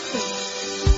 子。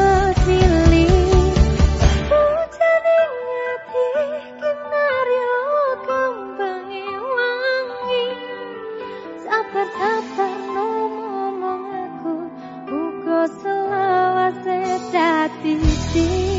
hati sih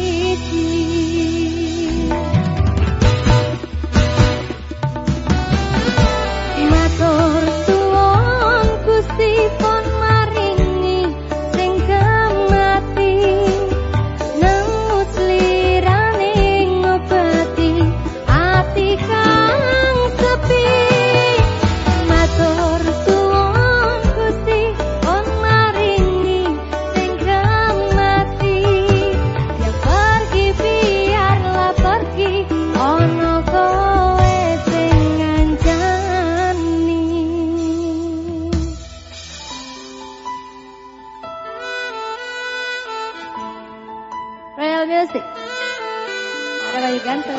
Music. Para el.